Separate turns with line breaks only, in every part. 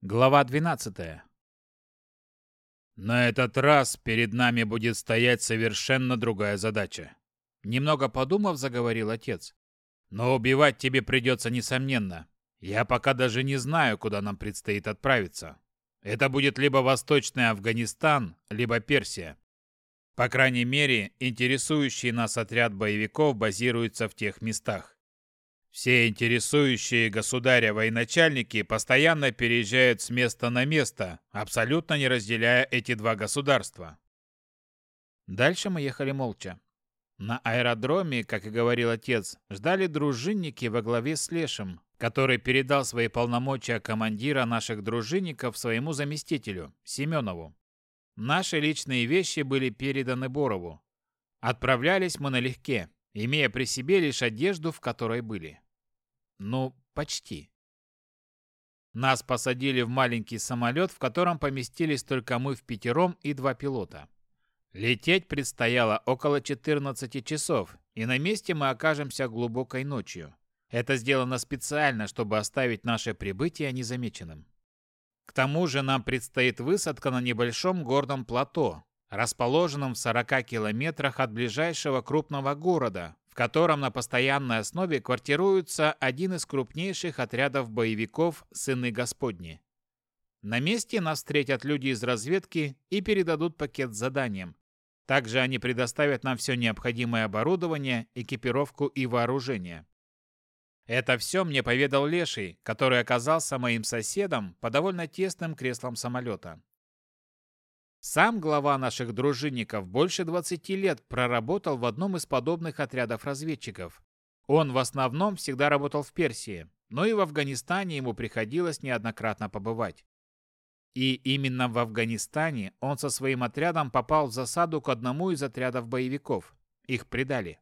Глава 12. На этот раз перед нами будет стоять совершенно другая задача. Немного подумав, заговорил отец. Но убивать тебе придется несомненно. Я пока даже не знаю, куда нам предстоит отправиться. Это будет либо Восточный Афганистан, либо Персия. По крайней мере, интересующий нас отряд боевиков базируется в тех местах. Все интересующие государя военачальники постоянно переезжают с места на место, абсолютно не разделяя эти два государства. Дальше мы ехали молча. На аэродроме, как и говорил отец, ждали дружинники во главе с Лешем, который передал свои полномочия командира наших дружинников своему заместителю, Семенову. Наши личные вещи были переданы Борову. Отправлялись мы налегке, имея при себе лишь одежду, в которой были. Ну, почти. Нас посадили в маленький самолет, в котором поместились только мы в пятером и два пилота. Лететь предстояло около 14 часов, и на месте мы окажемся глубокой ночью. Это сделано специально, чтобы оставить наше прибытие незамеченным. К тому же нам предстоит высадка на небольшом горном плато, расположенном в 40 километрах от ближайшего крупного города, в котором на постоянной основе квартируется один из крупнейших отрядов боевиков «Сыны Господни». На месте нас встретят люди из разведки и передадут пакет с заданием. Также они предоставят нам все необходимое оборудование, экипировку и вооружение. Это все мне поведал Леший, который оказался моим соседом по довольно тесным креслам самолета. Сам глава наших дружинников больше 20 лет проработал в одном из подобных отрядов разведчиков. Он в основном всегда работал в Персии, но и в Афганистане ему приходилось неоднократно побывать. И именно в Афганистане он со своим отрядом попал в засаду к одному из отрядов боевиков. Их предали.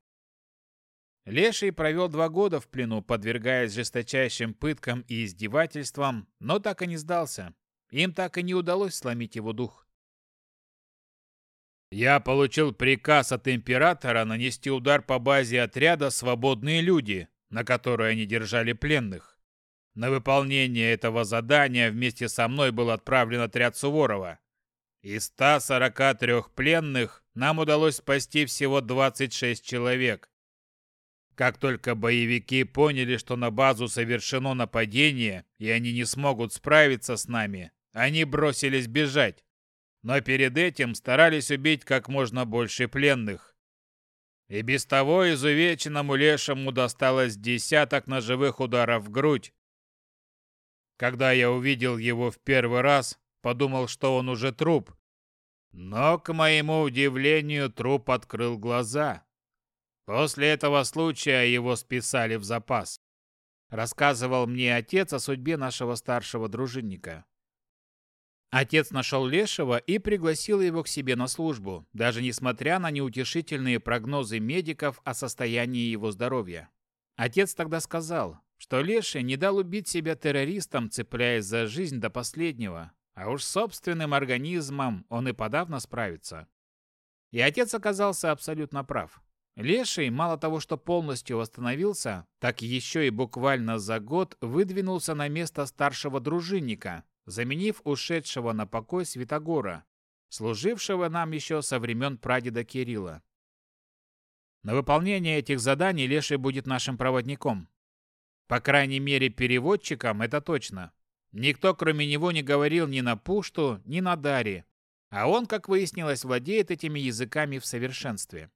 Леший провел два года в плену, подвергаясь жесточайшим пыткам и издевательствам, но так и не сдался. Им так и не удалось сломить его дух. Я получил приказ от императора нанести удар по базе отряда «Свободные люди», на которой они держали пленных. На выполнение этого задания вместе со мной был отправлен отряд Суворова. Из 143 пленных нам удалось спасти всего 26 человек. Как только боевики поняли, что на базу совершено нападение, и они не смогут справиться с нами, они бросились бежать но перед этим старались убить как можно больше пленных. И без того изувеченному лешему досталось десяток ножевых ударов в грудь. Когда я увидел его в первый раз, подумал, что он уже труп. Но, к моему удивлению, труп открыл глаза. После этого случая его списали в запас. Рассказывал мне отец о судьбе нашего старшего дружинника. Отец нашел Лешего и пригласил его к себе на службу, даже несмотря на неутешительные прогнозы медиков о состоянии его здоровья. Отец тогда сказал, что Леший не дал убить себя террористам, цепляясь за жизнь до последнего, а уж собственным организмом он и подавно справится. И отец оказался абсолютно прав. Леший мало того, что полностью восстановился, так еще и буквально за год выдвинулся на место старшего дружинника, заменив ушедшего на покой Святогора, служившего нам еще со времен прадеда Кирилла. На выполнение этих заданий Леший будет нашим проводником. По крайней мере, переводчиком это точно. Никто, кроме него, не говорил ни на пушту, ни на даре, а он, как выяснилось, владеет этими языками в совершенстве.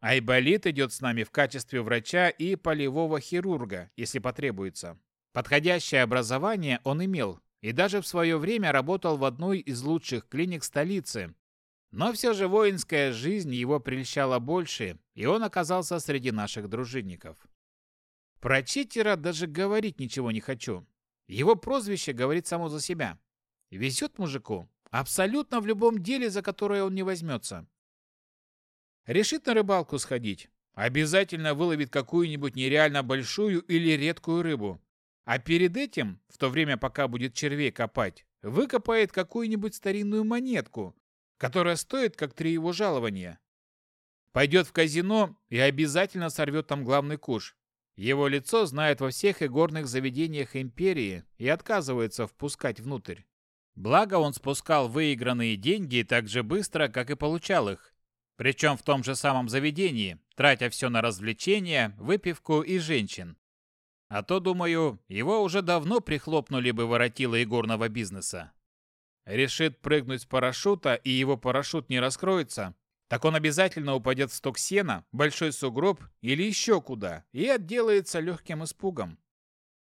Айболит идет с нами в качестве врача и полевого хирурга, если потребуется. Подходящее образование он имел, и даже в свое время работал в одной из лучших клиник столицы. Но все же воинская жизнь его прельщала больше, и он оказался среди наших дружинников. Про читера даже говорить ничего не хочу. Его прозвище говорит само за себя. Везет мужику абсолютно в любом деле, за которое он не возьмется. Решит на рыбалку сходить. Обязательно выловит какую-нибудь нереально большую или редкую рыбу. А перед этим, в то время, пока будет червей копать, выкопает какую-нибудь старинную монетку, которая стоит как три его жалования. Пойдет в казино и обязательно сорвет там главный куш. Его лицо знают во всех игорных заведениях империи и отказывается впускать внутрь. Благо он спускал выигранные деньги так же быстро, как и получал их. Причем в том же самом заведении, тратя все на развлечения, выпивку и женщин. А то, думаю, его уже давно прихлопнули бы воротила игорного бизнеса. Решит прыгнуть с парашюта, и его парашют не раскроется, так он обязательно упадет в сток сена, большой сугроб или еще куда, и отделается легким испугом.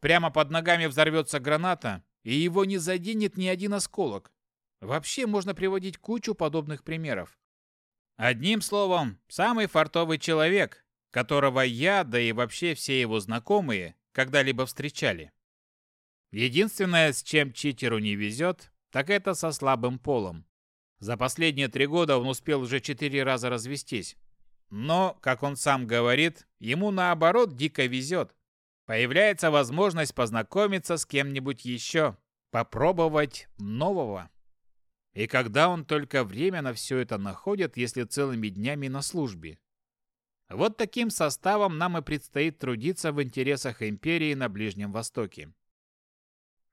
Прямо под ногами взорвется граната, и его не заденет ни один осколок. Вообще можно приводить кучу подобных примеров. Одним словом, самый фартовый человек, которого я, да и вообще все его знакомые, когда-либо встречали. Единственное, с чем читеру не везет, так это со слабым полом. За последние три года он успел уже четыре раза развестись. Но, как он сам говорит, ему наоборот дико везет. Появляется возможность познакомиться с кем-нибудь еще, попробовать нового. И когда он только время на все это находит, если целыми днями на службе? Вот таким составом нам и предстоит трудиться в интересах империи на Ближнем Востоке.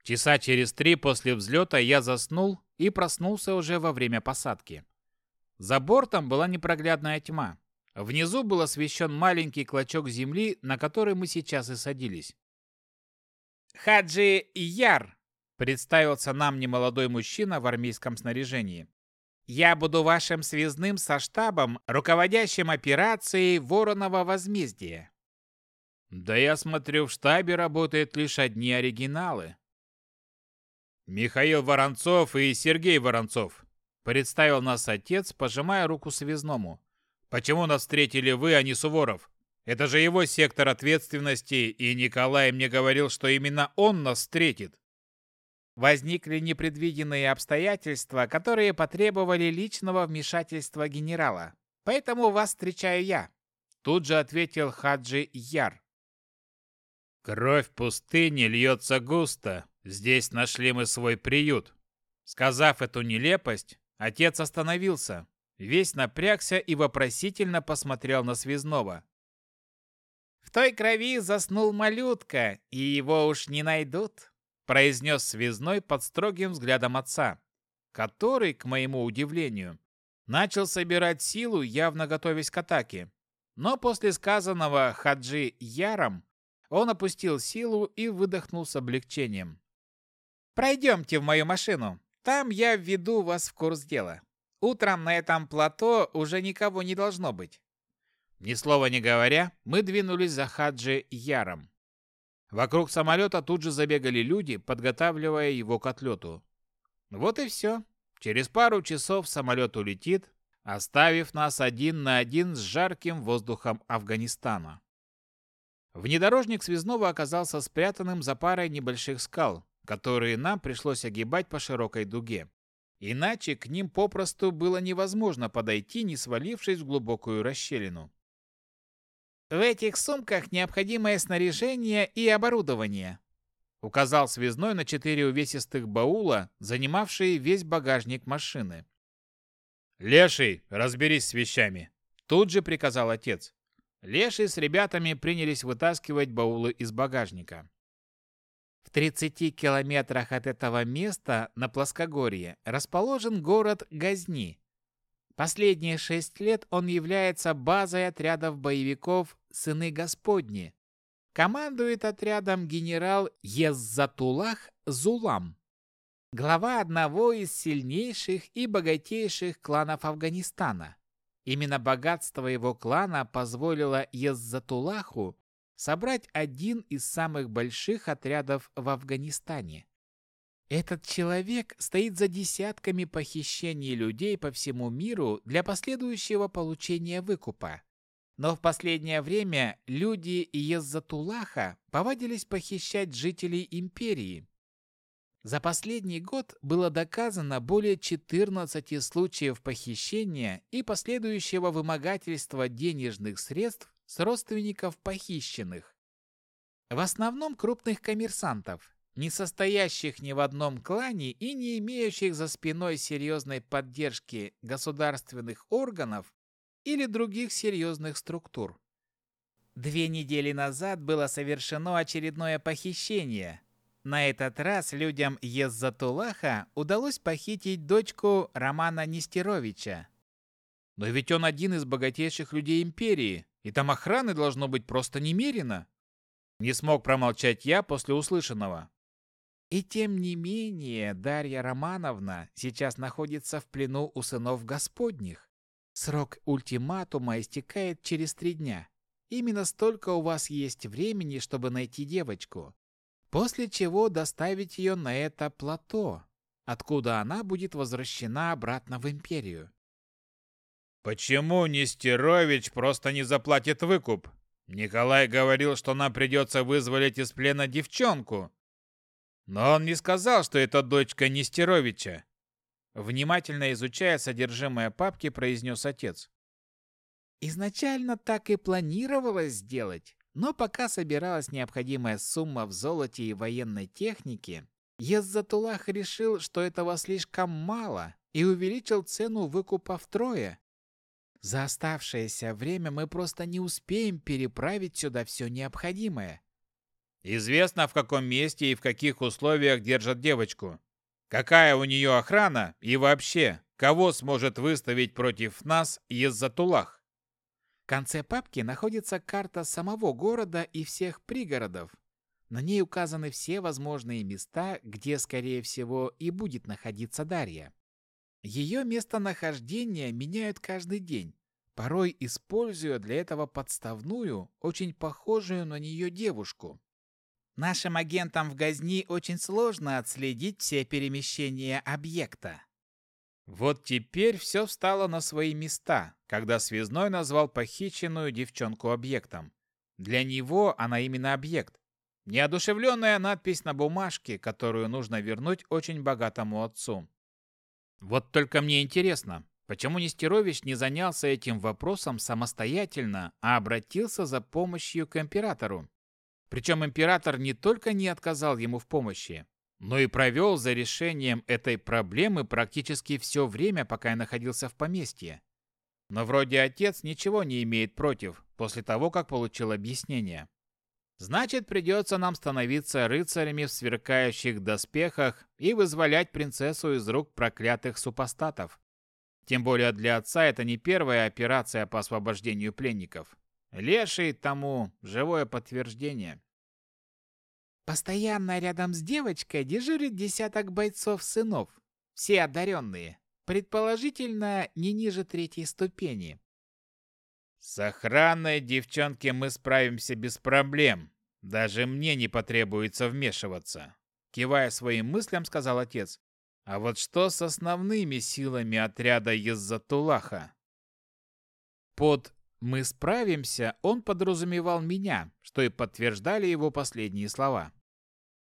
Часа через три после взлета я заснул и проснулся уже во время посадки. За бортом была непроглядная тьма. Внизу был освещен маленький клочок земли, на который мы сейчас и садились. «Хаджи Яр!» – представился нам немолодой мужчина в армейском снаряжении. Я буду вашим связным со штабом, руководящим операцией Воронова возмездия. Да я смотрю, в штабе работают лишь одни оригиналы. Михаил Воронцов и Сергей Воронцов. Представил нас отец, пожимая руку связному. Почему нас встретили вы, а не Суворов? Это же его сектор ответственности, и Николай мне говорил, что именно он нас встретит.
Возникли непредвиденные обстоятельства, которые потребовали личного вмешательства генерала. Поэтому вас встречаю я. Тут же ответил Хаджи Яр.
Кровь пустыни льется густо. Здесь нашли мы свой приют. Сказав эту нелепость, отец остановился. Весь напрягся и вопросительно посмотрел на связного.
В той крови заснул малютка, и его уж не найдут произнес связной под строгим взглядом отца, который, к моему удивлению, начал собирать силу, явно готовясь к атаке. Но после сказанного Хаджи Яром он опустил силу и выдохнул с облегчением. «Пройдемте в мою машину. Там я введу вас в курс дела. Утром на этом плато уже никого не должно быть».
Ни слова не говоря, мы двинулись за Хаджи Яром. Вокруг самолета тут же забегали люди, подготавливая его к отлету. Вот и все. Через пару часов самолет улетит, оставив нас один на один с жарким воздухом Афганистана. Внедорожник связного оказался спрятанным за парой небольших скал, которые нам пришлось огибать по широкой дуге. Иначе к ним попросту было невозможно подойти, не свалившись в глубокую расщелину.
В этих сумках необходимое снаряжение и оборудование.
Указал связной на четыре увесистых баула, занимавшие весь багажник машины. «Леший, разберись с вещами!» Тут же приказал отец. Леший с ребятами принялись вытаскивать баулы из багажника.
В 30 километрах от этого места на плоскогорье расположен город Газни – Последние шесть лет он является базой отрядов боевиков «Сыны Господни». Командует отрядом генерал Еззатулах Зулам, глава одного из сильнейших и богатейших кланов Афганистана. Именно богатство его клана позволило Еззатулаху собрать один из самых больших отрядов в Афганистане. Этот человек стоит за десятками похищений людей по всему миру для последующего получения выкупа. Но в последнее время люди из Затулаха повадились похищать жителей империи. За последний год было доказано более 14 случаев похищения и последующего вымогательства денежных средств с родственников похищенных. В основном крупных коммерсантов – не состоящих ни в одном клане и не имеющих за спиной серьезной поддержки государственных органов или других серьезных структур. Две недели назад было совершено очередное похищение. На этот раз людям Еззатулаха удалось похитить дочку Романа Нестеровича.
Но ведь он один из богатейших людей империи, и там охраны должно быть просто немерено. Не смог промолчать я после услышанного.
И тем не менее Дарья Романовна сейчас находится в плену у сынов Господних. Срок ультиматума истекает через три дня. Именно столько у вас есть времени, чтобы найти девочку. После чего доставить ее на это плато, откуда она будет возвращена обратно в империю.
«Почему Нестерович просто не заплатит выкуп? Николай говорил, что нам придется вызволить из плена девчонку», но он не сказал, что это дочка Нестеровича. Внимательно изучая содержимое папки, произнес отец.
Изначально так и планировалось сделать, но пока собиралась необходимая сумма в золоте и военной технике, Еззатулах решил, что этого слишком мало, и увеличил цену выкупа втрое. За оставшееся время мы просто не успеем переправить сюда все необходимое.
Известно, в каком месте и в каких условиях держат девочку. Какая у нее охрана и вообще, кого сможет выставить против нас Еззатулах?
В конце папки находится карта самого города и всех пригородов. На ней указаны все возможные места, где, скорее всего, и будет находиться Дарья. Ее местонахождение меняют каждый день, порой используя для этого подставную, очень похожую на нее девушку. Нашим агентам в Газни очень сложно отследить все перемещения объекта.
Вот теперь все встало на свои места, когда Связной назвал похищенную девчонку объектом. Для него она именно объект. Неодушевленная надпись на бумажке, которую нужно вернуть очень богатому отцу. Вот только мне интересно, почему Нестерович не занялся этим вопросом самостоятельно, а обратился за помощью к императору? Причем император не только не отказал ему в помощи, но и провел за решением этой проблемы практически все время, пока я находился в поместье. Но вроде отец ничего не имеет против, после того, как получил объяснение. Значит, придется нам становиться рыцарями в сверкающих доспехах и вызволять принцессу из рук проклятых супостатов. Тем более для отца это не первая операция по освобождению пленников. Леший тому живое подтверждение.
Постоянно рядом с девочкой дежурит десяток бойцов-сынов, все одаренные, предположительно, не ниже третьей ступени.
С охраной девчонки мы справимся без проблем. Даже мне не потребуется вмешиваться, кивая своим мыслям, сказал отец. А вот что с основными силами отряда из-за Тулаха? Под «Мы справимся» он подразумевал меня, что и подтверждали его последние слова.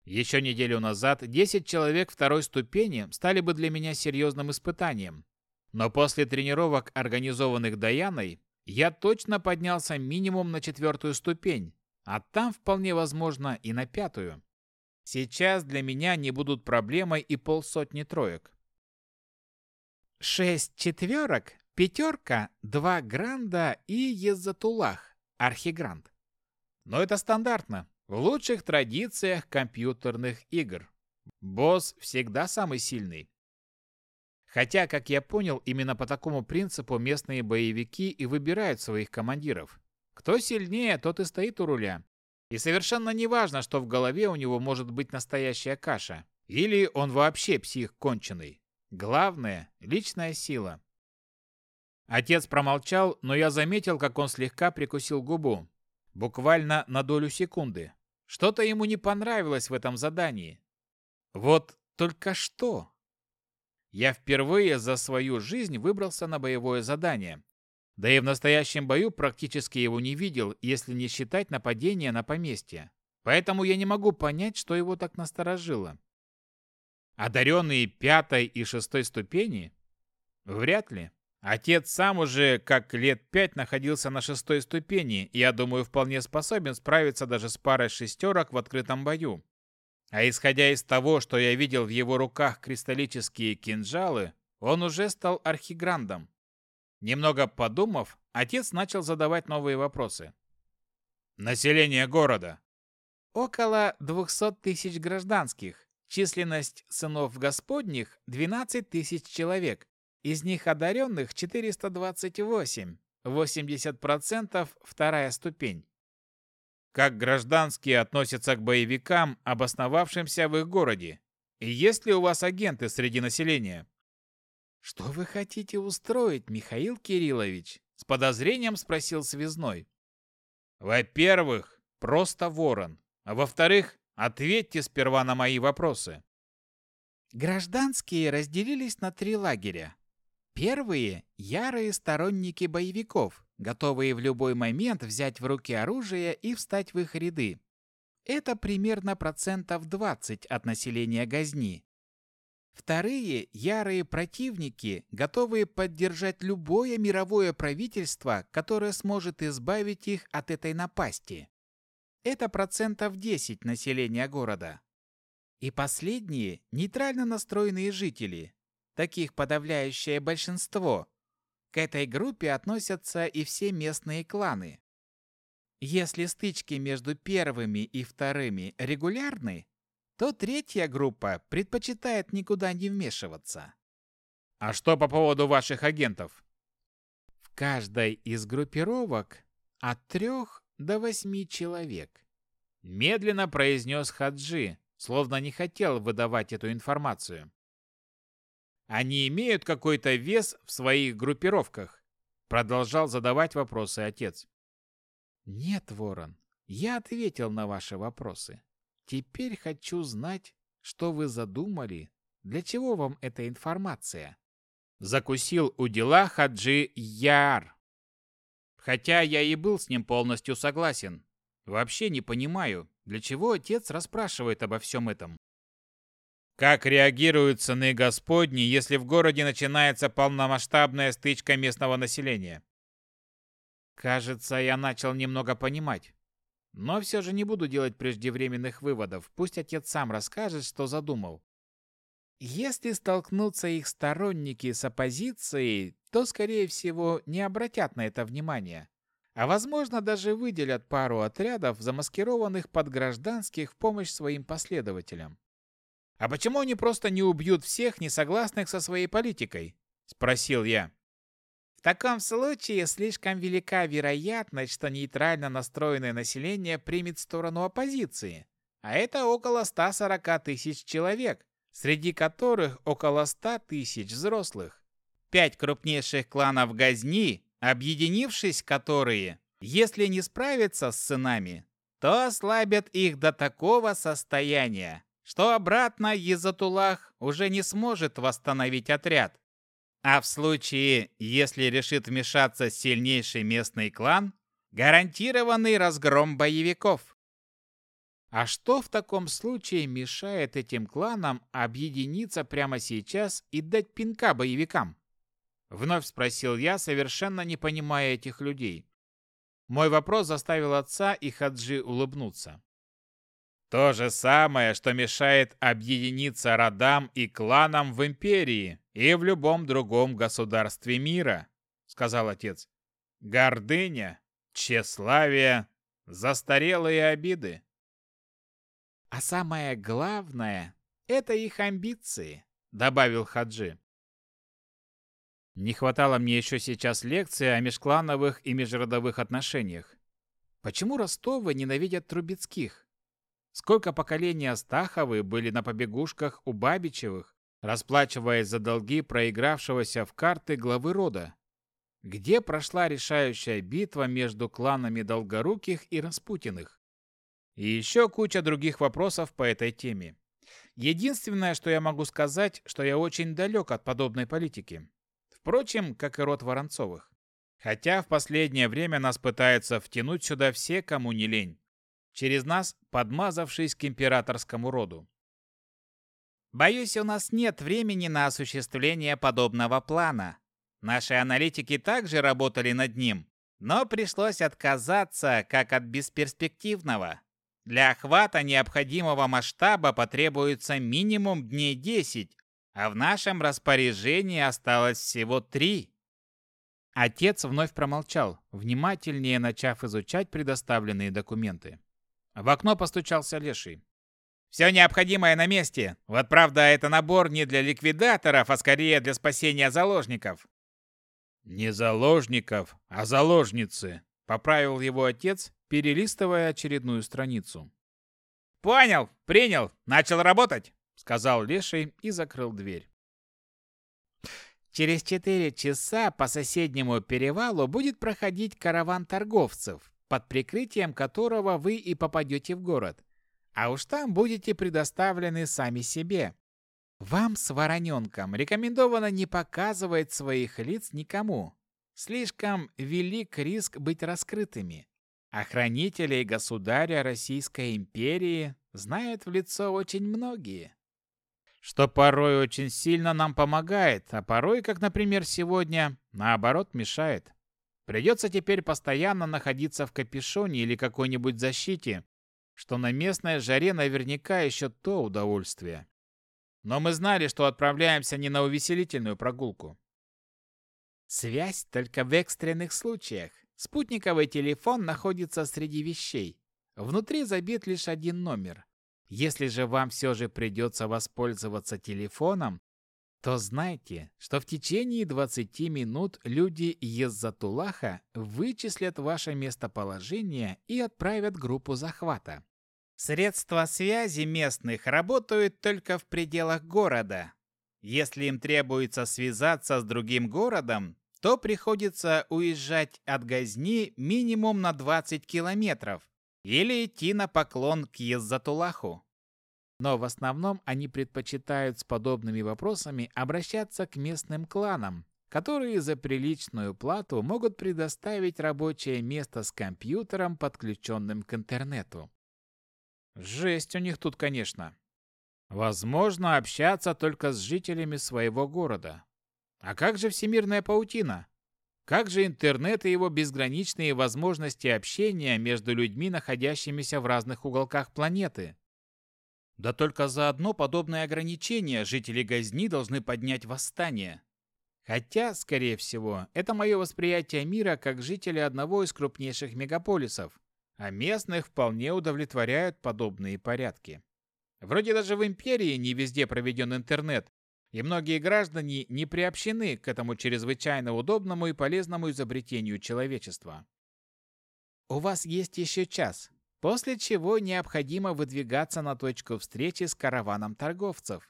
Еще неделю назад 10 человек второй ступени стали бы для меня серьезным испытанием. Но после тренировок, организованных Даяной, я точно поднялся минимум на четвертую ступень, а там вполне возможно и на пятую. Сейчас для меня не будут проблемой и полсотни троек.
«Шесть четверок Пятерка, два гранда и Езатулах, архигранд.
Но это стандартно. В лучших традициях компьютерных игр. Босс всегда самый сильный. Хотя, как я понял, именно по такому принципу местные боевики и выбирают своих командиров. Кто сильнее, тот и стоит у руля. И совершенно не важно, что в голове у него может быть настоящая каша. Или он вообще псих конченый. Главное – личная сила. Отец промолчал, но я заметил, как он слегка прикусил губу. Буквально на долю секунды. Что-то ему не понравилось в этом задании. Вот только что! Я впервые за свою жизнь выбрался на боевое задание. Да и в настоящем бою практически его не видел, если не считать нападение на поместье. Поэтому я не могу понять, что его так насторожило. Одаренные пятой и шестой ступени? Вряд ли. Отец сам уже как лет пять находился на шестой ступени, я думаю, вполне способен справиться даже с парой шестерок в открытом бою. А исходя из того, что я видел в его руках кристаллические кинжалы, он уже стал архиграндом. Немного подумав, отец начал задавать новые вопросы. Население города.
Около 200 тысяч гражданских. Численность сынов Господних – 12 тысяч человек. Из них одаренных 428, 80% вторая ступень.
Как гражданские относятся к боевикам, обосновавшимся в их городе? И есть ли у вас агенты среди населения?
Что вы хотите устроить, Михаил Кириллович? С подозрением спросил связной.
Во-первых, просто ворон. А во-вторых, ответьте сперва на мои вопросы.
Гражданские разделились на три лагеря. Первые – ярые сторонники боевиков, готовые в любой момент взять в руки оружие и встать в их ряды. Это примерно процентов 20 от населения Газни. Вторые – ярые противники, готовые поддержать любое мировое правительство, которое сможет избавить их от этой напасти. Это процентов 10 населения города. И последние – нейтрально настроенные жители, таких подавляющее большинство. К этой группе относятся и все местные кланы. Если стычки между первыми и вторыми регулярны, то третья группа предпочитает никуда не вмешиваться.
А что по поводу ваших агентов?
В каждой из группировок от трех до восьми человек. Медленно произнес Хаджи, словно не хотел выдавать эту информацию.
Они имеют какой-то вес в своих группировках?» Продолжал задавать вопросы отец.
«Нет, Ворон, я ответил на ваши вопросы. Теперь хочу знать, что вы задумали, для чего вам эта информация?»
Закусил у дела Хаджи Яр. Хотя я и был с ним полностью согласен. Вообще не понимаю, для чего отец расспрашивает обо всем этом. Как реагируют сыны Господни, если в городе начинается полномасштабная стычка местного населения?
Кажется, я начал немного понимать. Но все же не буду делать преждевременных выводов, пусть отец сам расскажет, что задумал. Если столкнутся их сторонники с оппозицией, то, скорее всего, не обратят на это внимания. А возможно, даже выделят пару отрядов, замаскированных под гражданских в помощь своим последователям.
«А почему они просто не убьют всех несогласных со своей политикой?» – спросил я.
В таком случае слишком велика вероятность, что нейтрально настроенное население примет сторону оппозиции, а это около 140 тысяч человек, среди которых около 100 тысяч взрослых. Пять крупнейших кланов Газни, объединившись которые, если не справятся с сынами, то ослабят их до такого состояния, что обратно Язатулах уже не сможет восстановить отряд. А в случае, если решит вмешаться сильнейший местный клан, гарантированный разгром боевиков. А что в таком случае мешает этим кланам объединиться прямо сейчас и дать пинка боевикам? Вновь спросил я, совершенно не понимая этих людей. Мой вопрос заставил отца и Хаджи улыбнуться.
То же самое, что мешает объединиться родам и кланам в империи и в любом другом государстве мира, сказал отец. Гордыня, тщеславие, застарелые обиды.
А самое главное – это их амбиции, добавил Хаджи. Не хватало мне еще сейчас лекции о межклановых и межродовых отношениях. Почему Ростовы ненавидят Трубецких? Сколько поколений Астаховы были на побегушках у Бабичевых, расплачиваясь за долги проигравшегося в карты главы рода? Где прошла решающая битва между кланами Долгоруких и Распутиных? И еще куча других вопросов по этой теме. Единственное, что я могу сказать, что я очень далек от подобной политики. Впрочем, как и род Воронцовых. Хотя в последнее время нас пытаются втянуть сюда все, кому не лень через нас, подмазавшись к императорскому роду. Боюсь, у нас нет времени на осуществление подобного плана. Наши аналитики также работали над ним, но пришлось отказаться как от бесперспективного. Для охвата необходимого масштаба потребуется минимум дней 10, а в нашем распоряжении осталось всего 3. Отец вновь промолчал, внимательнее начав изучать предоставленные документы. В окно постучался Леший. «Все необходимое на месте. Вот правда, это набор не для ликвидаторов, а скорее для спасения заложников».
«Не заложников, а заложницы», — поправил его отец, перелистывая очередную страницу.
«Понял, принял, начал работать», — сказал Леший и закрыл дверь. Через четыре часа по соседнему перевалу будет проходить караван торговцев под прикрытием которого вы и попадете в город. А уж там будете предоставлены сами себе. Вам с вороненком рекомендовано не показывать своих лиц никому. Слишком велик риск быть раскрытыми. А государя Российской империи знают в лицо очень многие. Что порой очень сильно нам помогает, а порой, как, например, сегодня, наоборот мешает. Придется теперь постоянно находиться в капюшоне или какой-нибудь защите, что на местной жаре наверняка еще то удовольствие. Но мы знали, что отправляемся не на увеселительную прогулку. Связь только в экстренных случаях. Спутниковый телефон находится среди вещей. Внутри забит лишь один номер. Если же вам все же придется воспользоваться телефоном, то знайте, что в течение 20 минут люди из Затулаха вычислят ваше местоположение и отправят группу захвата. Средства связи местных работают только в пределах города. Если им требуется связаться с другим городом, то приходится уезжать от Газни минимум на 20 километров или идти на поклон к Еззатулаху но в основном они предпочитают с подобными вопросами обращаться к местным кланам, которые за приличную плату могут предоставить рабочее место с компьютером, подключенным к интернету. Жесть у них тут, конечно. Возможно общаться только с жителями своего города. А как же всемирная паутина? Как же интернет и его безграничные возможности общения между людьми, находящимися в разных уголках планеты? Да только за одно подобное ограничение жители Газни должны поднять восстание. Хотя, скорее всего, это мое восприятие мира как жителя одного из крупнейших мегаполисов, а местных вполне удовлетворяют подобные порядки. Вроде даже в империи не везде проведен интернет, и многие граждане не приобщены к этому чрезвычайно удобному и полезному изобретению человечества. «У вас есть еще час», после чего необходимо выдвигаться на точку встречи с караваном торговцев.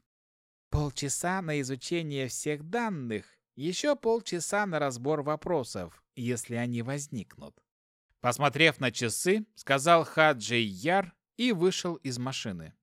Полчаса на изучение всех данных, еще полчаса на разбор вопросов, если они возникнут. Посмотрев на часы, сказал Хаджи Яр и вышел из машины.